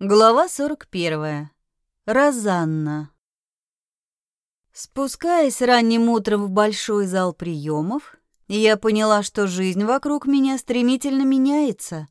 Глава 41. Розанна. Спускаясь ранним утром в большой зал приемов, я поняла, что жизнь вокруг меня стремительно меняется.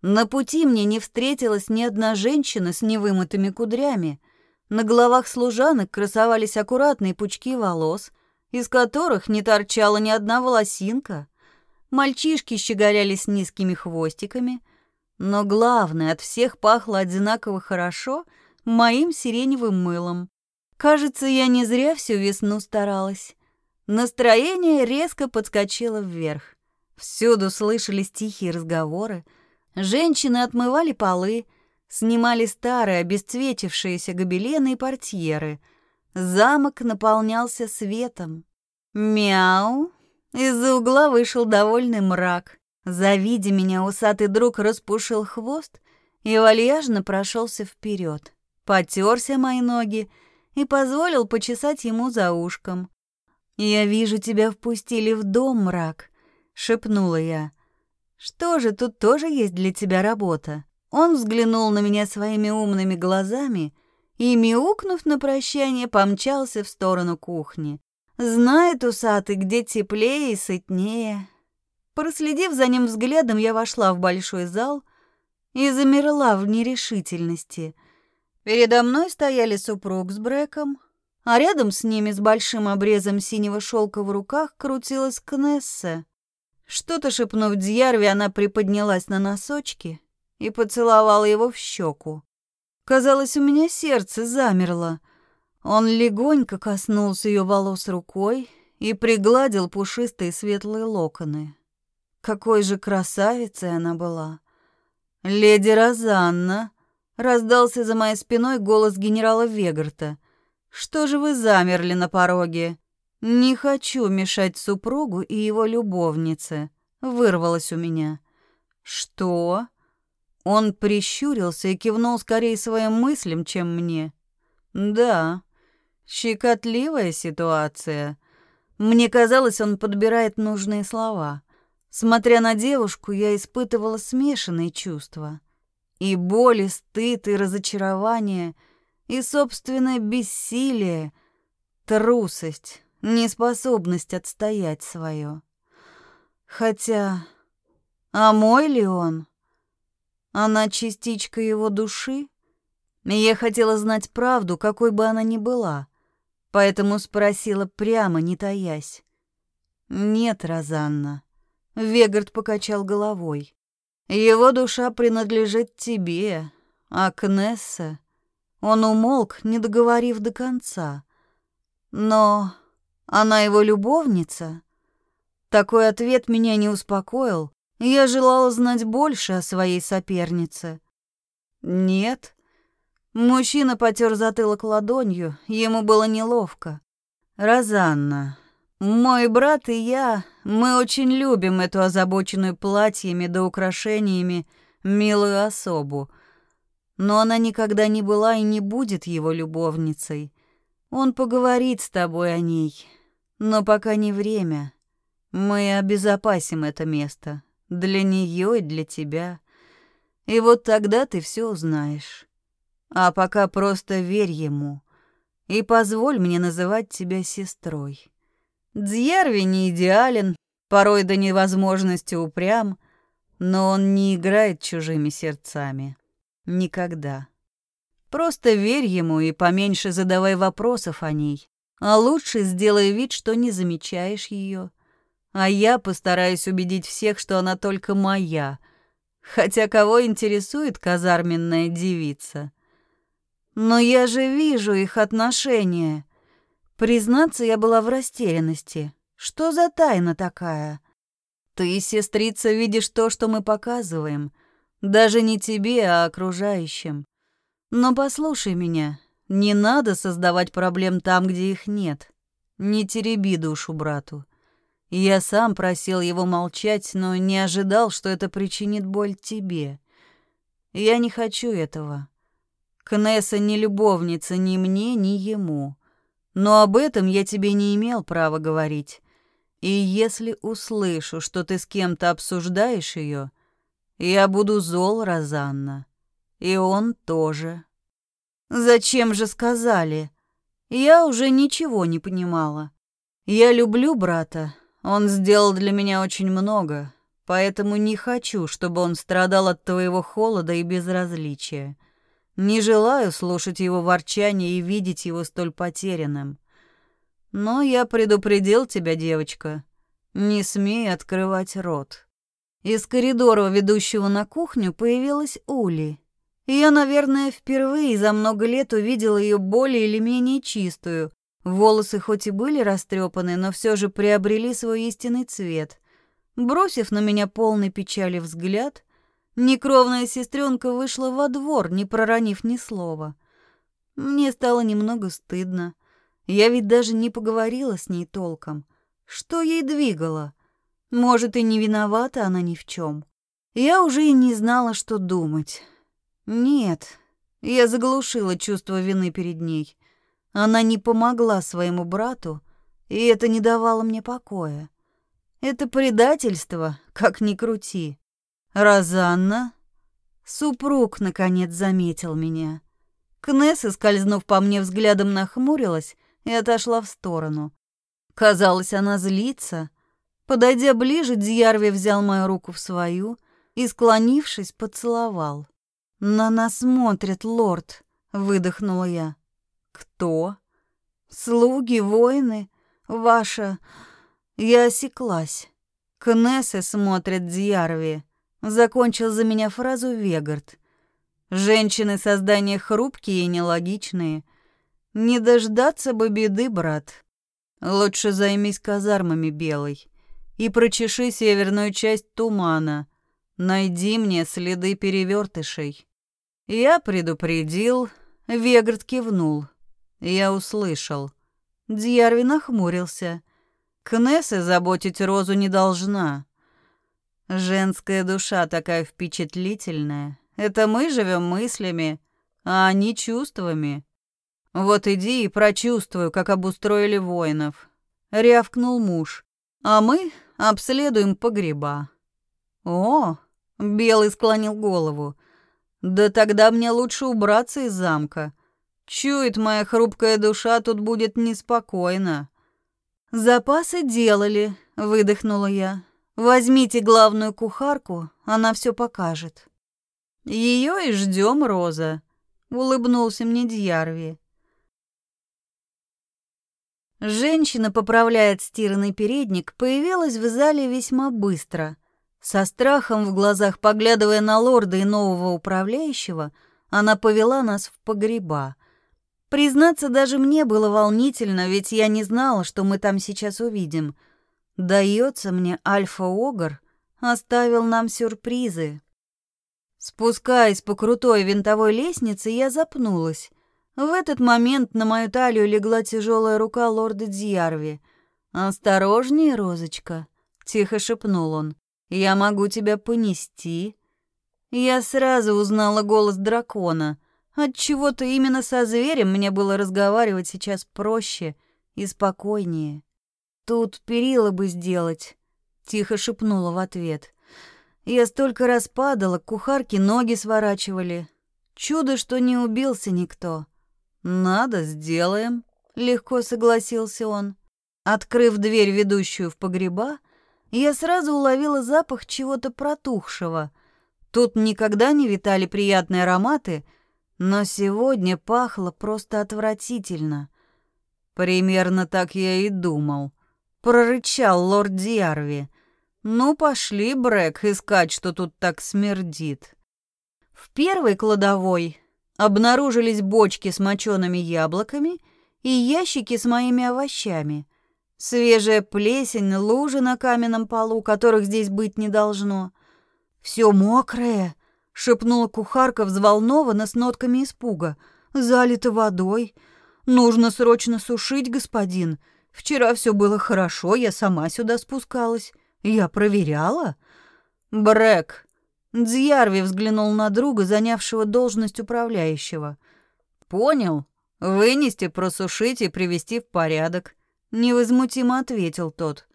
На пути мне не встретилась ни одна женщина с невымытыми кудрями. На головах служанок красовались аккуратные пучки волос, из которых не торчала ни одна волосинка. Мальчишки щеголяли с низкими хвостиками — но главное, от всех пахло одинаково хорошо моим сиреневым мылом. Кажется, я не зря всю весну старалась. Настроение резко подскочило вверх. Всюду слышались тихие разговоры. Женщины отмывали полы, снимали старые обесцветившиеся гобелены и портьеры. Замок наполнялся светом. Мяу! Из-за угла вышел довольный мрак. Завидя меня, усатый друг распушил хвост и вальяжно прошелся вперед, потерся мои ноги и позволил почесать ему за ушком. «Я вижу, тебя впустили в дом, мрак», — шепнула я. «Что же, тут тоже есть для тебя работа?» Он взглянул на меня своими умными глазами и, мяукнув на прощание, помчался в сторону кухни. Знает усатый, где теплее и сытнее, Проследив за ним взглядом, я вошла в большой зал и замерла в нерешительности. Передо мной стояли супруг с Брэком, а рядом с ними с большим обрезом синего шелка в руках крутилась Кнесса. Что-то шепнув Дьярви, она приподнялась на носочки и поцеловала его в щеку. Казалось, у меня сердце замерло. Он легонько коснулся ее волос рукой и пригладил пушистые светлые локоны. Какой же красавицей она была. «Леди Розанна!» — раздался за моей спиной голос генерала Вегарта. «Что же вы замерли на пороге?» «Не хочу мешать супругу и его любовнице», — вырвалось у меня. «Что?» Он прищурился и кивнул скорее своим мыслям, чем мне. «Да, щекотливая ситуация». Мне казалось, он подбирает нужные слова. Смотря на девушку, я испытывала смешанные чувства. И боль, и стыд, и разочарование, и собственное бессилие, трусость, неспособность отстоять свое. Хотя, а мой ли он? Она частичка его души? Я хотела знать правду, какой бы она ни была, поэтому спросила прямо, не таясь. «Нет, Розанна, Вегард покачал головой. Его душа принадлежит тебе, а. Он умолк, не договорив до конца. Но она его любовница? Такой ответ меня не успокоил. Я желала знать больше о своей сопернице. Нет. Мужчина потер затылок ладонью, ему было неловко. Розанна, мой брат и я, мы очень любим эту озабоченную платьями да украшениями милую особу. Но она никогда не была и не будет его любовницей. Он поговорит с тобой о ней, но пока не время. Мы обезопасим это место для нее и для тебя. И вот тогда ты все узнаешь. А пока просто верь ему и позволь мне называть тебя сестрой. Дьерви не идеален, порой до невозможности упрям, но он не играет чужими сердцами. Никогда. Просто верь ему и поменьше задавай вопросов о ней. А лучше сделай вид, что не замечаешь ее. А я постараюсь убедить всех, что она только моя. Хотя кого интересует казарменная девица? Но я же вижу их отношения. Признаться, я была в растерянности. Что за тайна такая? Ты, сестрица, видишь то, что мы показываем. Даже не тебе, а окружающим. Но послушай меня. Не надо создавать проблем там, где их нет. Не тереби душу брату. Я сам просил его молчать, но не ожидал, что это причинит боль тебе. Я не хочу этого. Кнесса не любовница ни мне, ни ему. Но об этом я тебе не имел права говорить. И если услышу, что ты с кем-то обсуждаешь ее, я буду зол, Розанна. И он тоже. Зачем же сказали? Я уже ничего не понимала. Я люблю брата. Он сделал для меня очень много, поэтому не хочу, чтобы он страдал от твоего холода и безразличия. Не желаю слушать его ворчание и видеть его столь потерянным. Но я предупредил тебя, девочка. Не смей открывать рот. Из коридора, ведущего на кухню, появилась Ули. Я, наверное, впервые за много лет увидела ее более или менее чистую. Волосы хоть и были растрепаны, но все же приобрели свой истинный цвет. Бросив на меня полный печали взгляд, некровная сестренка вышла во двор, не проронив ни слова. Мне стало немного стыдно. Я ведь даже не поговорила с ней толком. Что ей двигало? Может, и не виновата она ни в чем. Я уже и не знала, что думать. Нет, я заглушила чувство вины перед ней. Она не помогла своему брату, и это не давало мне покоя. Это предательство, как ни крути. Розанна? Супруг, наконец, заметил меня. Кнесса, скользнув по мне взглядом, нахмурилась и отошла в сторону. Казалось, она злится, Подойдя ближе, Дьярви взял мою руку в свою и, склонившись, поцеловал. «На нас смотрит лорд», — выдохнула я. «Кто?» «Слуги, воины, ваша...» Я осеклась. «Кнессы смотрят Дьярви», — закончил за меня фразу Вегард. «Женщины создания хрупкие и нелогичные. Не дождаться бы беды, брат. Лучше займись казармами белой и прочеши северную часть тумана. Найди мне следы перевертышей. Я предупредил, Вегард кивнул. Я услышал. Дьярви нахмурился. Кнесса заботить Розу не должна. Женская душа такая впечатлительная. Это мы живем мыслями, а они чувствами. Вот иди и прочувствуй, как обустроили воинов. Рявкнул муж. А мы обследуем погреба». «О!» — Белый склонил голову. «Да тогда мне лучше убраться из замка. Чует моя хрупкая душа, тут будет неспокойно». «Запасы делали», — выдохнула я. «Возьмите главную кухарку, она все покажет». «Ее и ждем, Роза», — улыбнулся мне Дьярви. Женщина, поправляет стиранный передник, появилась в зале весьма быстро. Со страхом в глазах, поглядывая на лорда и нового управляющего, она повела нас в погреба. Признаться, даже мне было волнительно, ведь я не знала, что мы там сейчас увидим. Дается мне Альфа-Огр оставил нам сюрпризы. Спускаясь по крутой винтовой лестнице, я запнулась. В этот момент на мою талию легла тяжелая рука лорда Дьярви. «Осторожнее, Розочка», — тихо шепнул он. «Я могу тебя понести». Я сразу узнала голос дракона. Отчего-то именно со зверем мне было разговаривать сейчас проще и спокойнее. «Тут перила бы сделать», — тихо шепнула в ответ. Я столько раз падала, кухарки ноги сворачивали. Чудо, что не убился никто. «Надо, сделаем», — легко согласился он. Открыв дверь, ведущую в погреба, я сразу уловила запах чего-то протухшего. Тут никогда не витали приятные ароматы, но сегодня пахло просто отвратительно. Примерно так я и думал. Прорычал лорд Диарви. «Ну, пошли, Брэк, искать, что тут так смердит». В первой кладовой Обнаружились бочки с мочеными яблоками и ящики с моими овощами. Свежая плесень, лужи на каменном полу, которых здесь быть не должно. Все мокрое, шепнула кухарка взволнованно с нотками испуга. Залито водой. Нужно срочно сушить, господин. Вчера все было хорошо, я сама сюда спускалась. Я проверяла. Брэк, Дзьярви взглянул на друга, занявшего должность управляющего. «Понял. Вынести, просушить и привести в порядок», — невозмутимо ответил тот.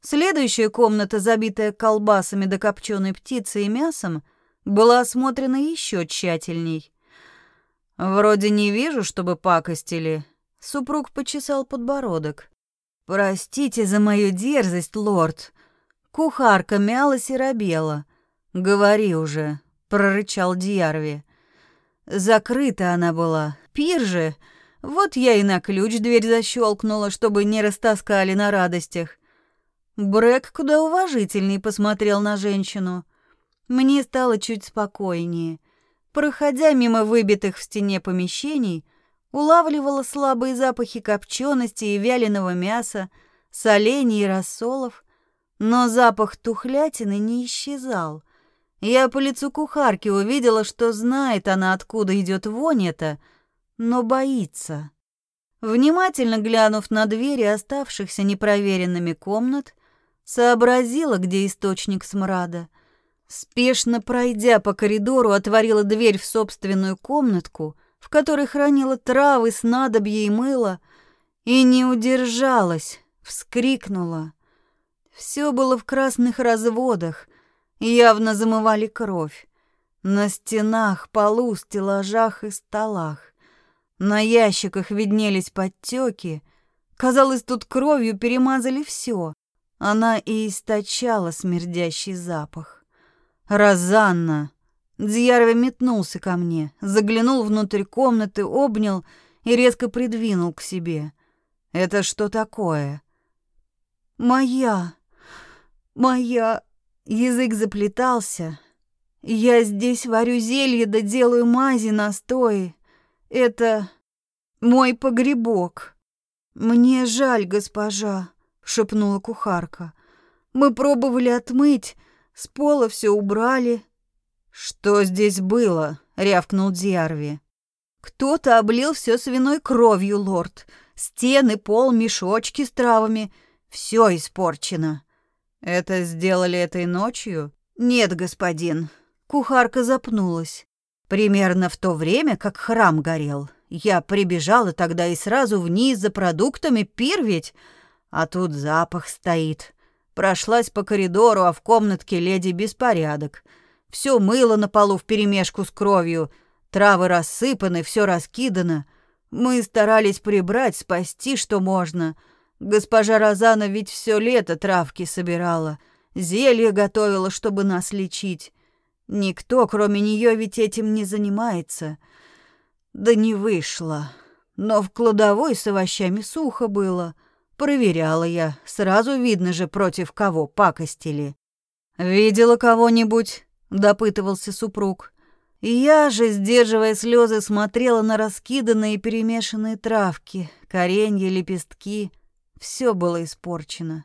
Следующая комната, забитая колбасами да копченой птицей и мясом, была осмотрена еще тщательней. Вроде не вижу, чтобы пакостили. Супруг почесал подбородок. Простите за мою дерзость, лорд. Кухарка мялась и робела. Говори уже, прорычал Дьярви. Закрыта она была. Пир же. Вот я и на ключ дверь защелкнула, чтобы не растаскали на радостях. Брэк куда уважительней посмотрел на женщину. Мне стало чуть спокойнее. Проходя мимо выбитых в стене помещений, улавливала слабые запахи копчености и вяленого мяса, солений и рассолов, но запах тухлятины не исчезал. Я по лицу кухарки увидела, что знает она, откуда идет вонь эта, но боится. Внимательно глянув на двери оставшихся непроверенными комнат, сообразила, где источник смрада. Спешно пройдя по коридору, отворила дверь в собственную комнатку, в которой хранила травы, снадобья и мыло, и не удержалась, вскрикнула. Все было в красных разводах, явно замывали кровь. На стенах, полу, стеллажах и столах. На ящиках виднелись подтеки. Казалось, тут кровью перемазали все. Она и источала смердящий запах. «Розанна!» Дьярви метнулся ко мне, заглянул внутрь комнаты, обнял и резко придвинул к себе. «Это что такое?» «Моя! Моя!» Язык заплетался. «Я здесь варю зелье да делаю мази, настои. Это мой погребок. Мне жаль, госпожа», — шепнула кухарка. «Мы пробовали отмыть, с пола все убрали». «Что здесь было?» — рявкнул Диарви. «Кто-то облил все свиной кровью, лорд. Стены, пол, мешочки с травами. Все испорчено». «Это сделали этой ночью?» «Нет, господин». Кухарка запнулась. Примерно в то время, как храм горел. Я прибежала тогда и сразу вниз за продуктами, пир ведь. А тут запах стоит. Прошлась по коридору, а в комнатке леди беспорядок. Все мыло на полу вперемешку с кровью. Травы рассыпаны, все раскидано. Мы старались прибрать, спасти, что можно. Госпожа Розана ведь все лето травки собирала, зелье готовила, чтобы нас лечить. Никто, кроме нее, ведь этим не занимается. Да не вышло. Но в кладовой с овощами сухо было. Проверяла я, сразу видно же, против кого пакостили. «Видела кого-нибудь?» — допытывался супруг. Я же, сдерживая слезы, смотрела на раскиданные перемешанные травки, коренья, лепестки. Все было испорчено,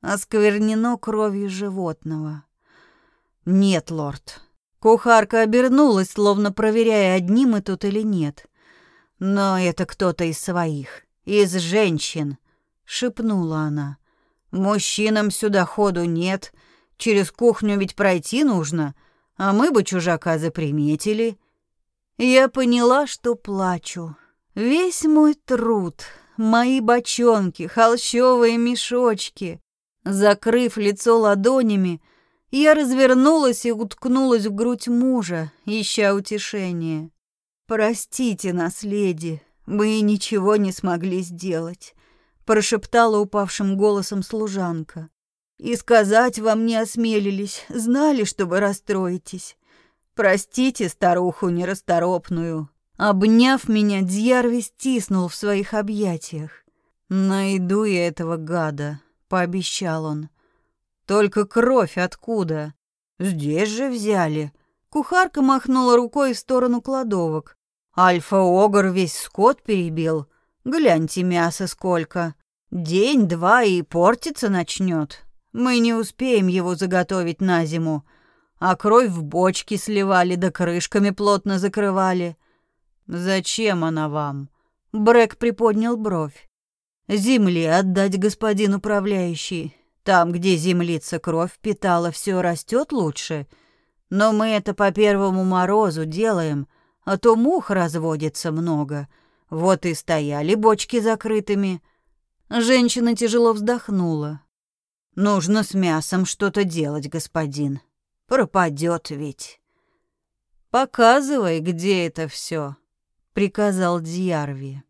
осквернено кровью животного. Нет, лорд. Кухарка обернулась, словно проверяя, одни мы тут или нет. Но это кто-то из своих, из женщин, шепнула она. Мужчинам сюда ходу нет, через кухню ведь пройти нужно, а мы бы чужака заприметили. Я поняла, что плачу. Весь мой труд, мои бочонки, холщовые мешочки. Закрыв лицо ладонями, я развернулась и уткнулась в грудь мужа, ища утешения. «Простите нас, леди, мы ничего не смогли сделать», — прошептала упавшим голосом служанка. «И сказать вам не осмелились, знали, что вы расстроитесь. Простите старуху нерасторопную, Обняв меня, Дьярви стиснул в своих объятиях. «Найду я этого гада», — пообещал он. «Только кровь откуда? Здесь же взяли». Кухарка махнула рукой в сторону кладовок. «Альфа-огр весь скот перебил. Гляньте, мясо сколько. День-два и портиться начнет. Мы не успеем его заготовить на зиму. А кровь в бочки сливали, да крышками плотно закрывали. «Зачем она вам?» Брэк приподнял бровь. «Земли отдать, господин управляющий. Там, где землица кровь впитала, все растет лучше. Но мы это по первому морозу делаем, а то мух разводится много. Вот и стояли бочки закрытыми». Женщина тяжело вздохнула. «Нужно с мясом что-то делать, господин. Пропадет ведь». Показывай, где это все, приказал Дьярви.